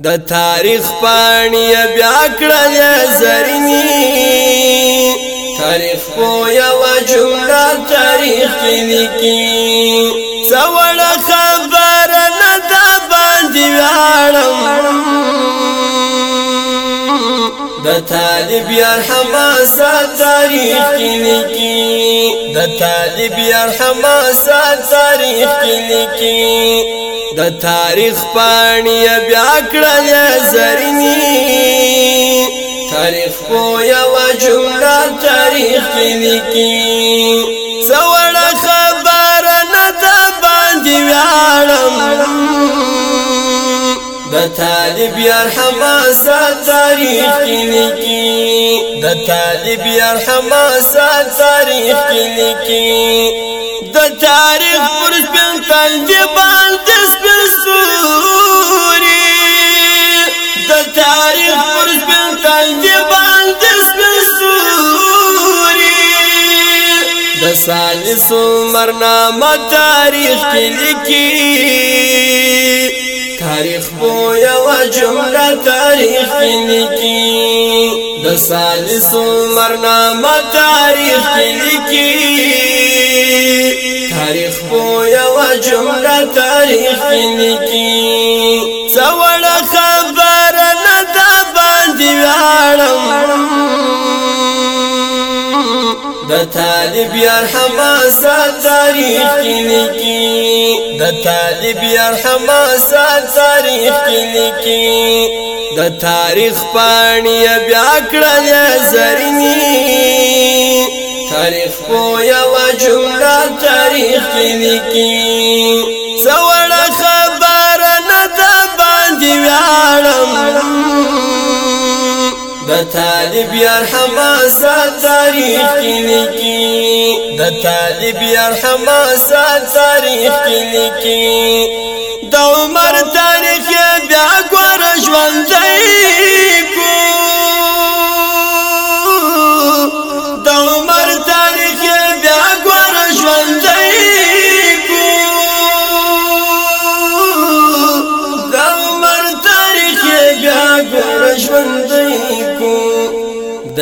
د تاریخ پانی بیا کړل زرینی تاریخ خو یو جمله تاریخ لیکي څوړ خبر نه د باندې وړم د طالب یار حماس تاریخ لیکي د طالب یار حماس تاریخ لیکي د تاریخ پانی بیا کړل زرینی تاریخ خو یو جمله تاریخ لیکي زوړ خبر نه د باندې ویاړم د طالب يرحم تاریخ لیکي د طالب يرحم تاریخ لیکي د تاریخ پر سپین تندې باندې سپین سوري د تاریخ پر سپین تندې باندې سپین سوري د سالس عمر نامه تاریخ کې لیکي تاریخ بو یو جمله تاریخ کې لیکي د سالس عمر نامه تاریخ کې لیکي تاریخ په یو جمله تاریخ لیکي څوړ خبر نه د باندې وړم د طالب یار حماسه تاریخ لیکي د طالب یار حماسه تاریخ لیکي د تاریخ پانی بیا کړل زرینی تاریخ پو یو جمله تاریخ کی لیکي سوړ خبر نه د باندې ویاړم د طالب يرحم تاریخ کی لیکي د طالب يرحم تاریخ کی لیکي د عمر تاریخ بیا ګور ژوندۍ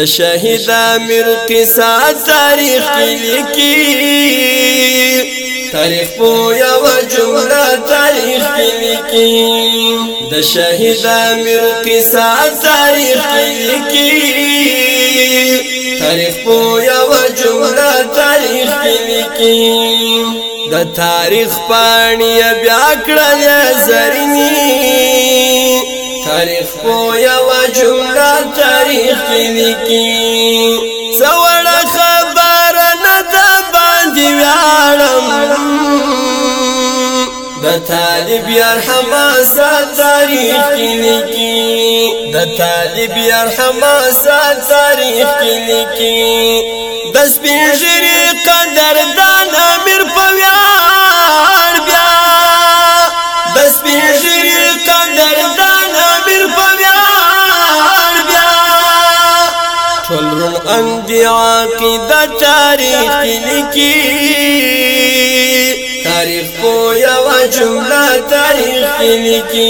د شهید امیر قصه تاریخ لیکي تاریخ په یو جمله تاریخ لیکي د شهید امیر قصه تاریخ لیکي تاریخ په یو جمله تاریخ لیکي د تاریخ پانی بیا کړل زرینی تاریخ په یو جمله تاریخ کې لیکي زوړ خبر نه د باندې ویاړم د طالب يرحم سات تاریخ کې لیکي د طالب يرحم سات تاریخ کې لیکي د سپین ژری قدردان امیر په ویاړ بیا تاریخ لکی تاریخ کو یو جمله تاریخ لکی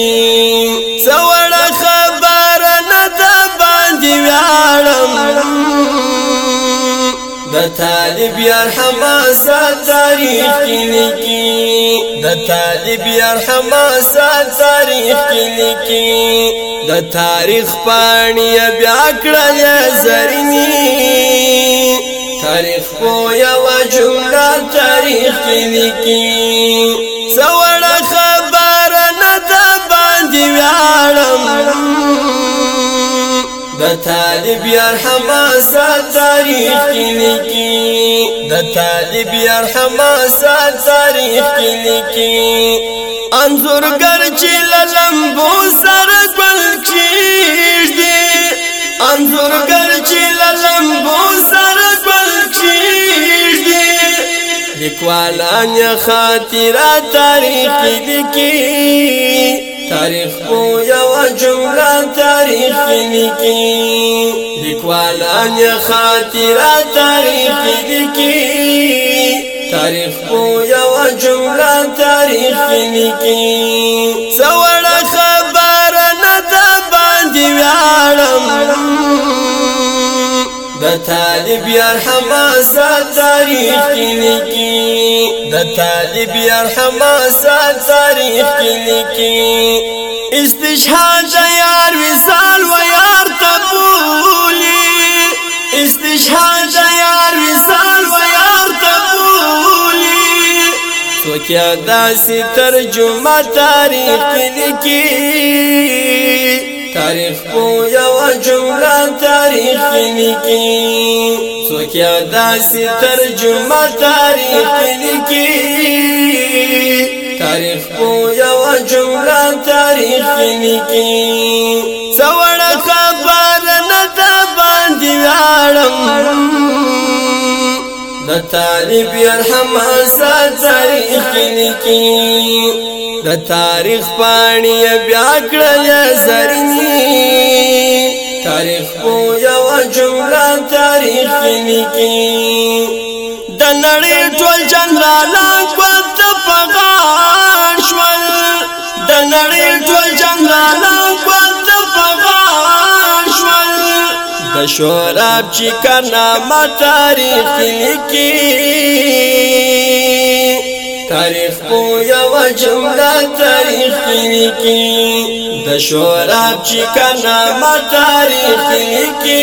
څوړ خبر نه د باندې ویاړم د طالب یار حماسه تاریخ لکی د طالب یار حماسه تاریخ لکی د تاریخ پانی بیا کړل زرینی تاریخ په یو جمله تاریخ لیکي سوړ خبر نه د باندې ویاړم د طالب یار حماسه تاریخ لیکي د طالب یار حماسه تاریخ لیکي انزورګر چې لمبو سر ګل چیږدي انزورګر چې لمبو سر لیکوالان خاطره تاریخ لیکي تاریخ په یو جمله تاریخ لیکي لیکوالان خاطره تاریخ لیکي تاریخ په یو جمله تاریخ لیکي سوړ خبر نه د باندې ویاړم د طالب یار حماسه تاریخ کې لیکي د طالب یار حماسه تاریخ کې لیکي استشهاد یار وصال و یار قبولي استشهاد یار وصال و یار قبولي سوکیا داسې ترجمه تاریخ کې لیکي تاریخ کو یو جمله تاریخ تاریخ لکی څوک داسې ترجمه تاریخ لکی تاریخ په یو جمله تاریخ لکی څوړ خبر نه د باندې اړم د طالب يرحم حسد تاریخ لکی د تاریخ پانی بیا کړل زرنی تاریخ پو یو جمله تاریخ لیکي د نړۍ ټول جنرالان کوته پغان شول د نړۍ ټول جنرالان کوته پغان شول د شوراب چې کنا ما تاریخ لیکي تاریخ کو یو جمله تاریخ لیکي د شوراب چې کنا ما تاریخ لیکي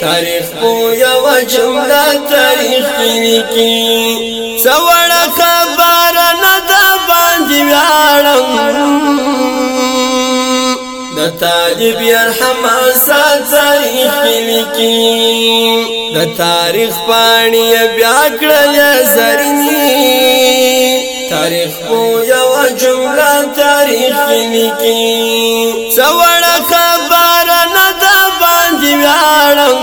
تاریخ کو یو جمله تاریخ لیکي څوړه خبر نه دا باندې ویاړم د طالب يرحم آزاد تاریخ لیکي د تاریخ پاڼې بیا کړل زرني تاریخ کو یو جمله تاریخ لیکي څوړه خبر نه د باندې ویاړم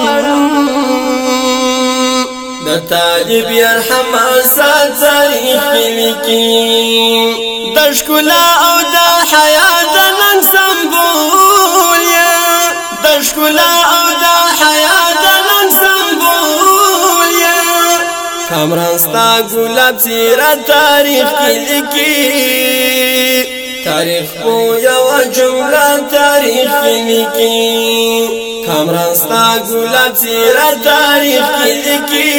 طالب يرحم اسات تاریخ لیکي د شکولا او د حیا د نن سمبول یا د شکولا او د حیا د نن سمبول یا کامران ستا ګلاب سیرا تاریخ لیکي تاریخ کو یو جمله تاریخ لیکي کامران ستا ګلاب سیرا تاریخ کې لیکي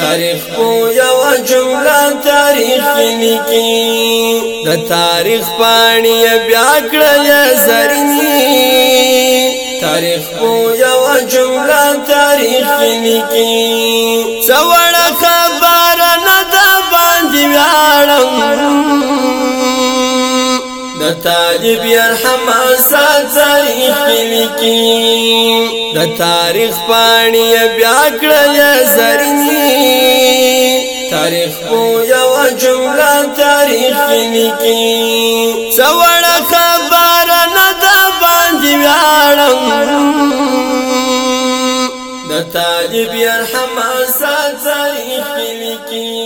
تاریخ کو یو جمله تاریخ کې لیکي د تاریخ پانی بیا کړل زرینی تاریخ کو یو جمله تاریخ کې لیکي څوړه خبر نه د باندې ویاړم طالب يرحم اسات تاریخ لیکي د تاریخ پاڼې بیا کړل زرینی تاریخ کو یو جمله تاریخ لیکي څوړ خبر نه د باندې ویاړم د طالب يرحم اسات تاریخ لیکي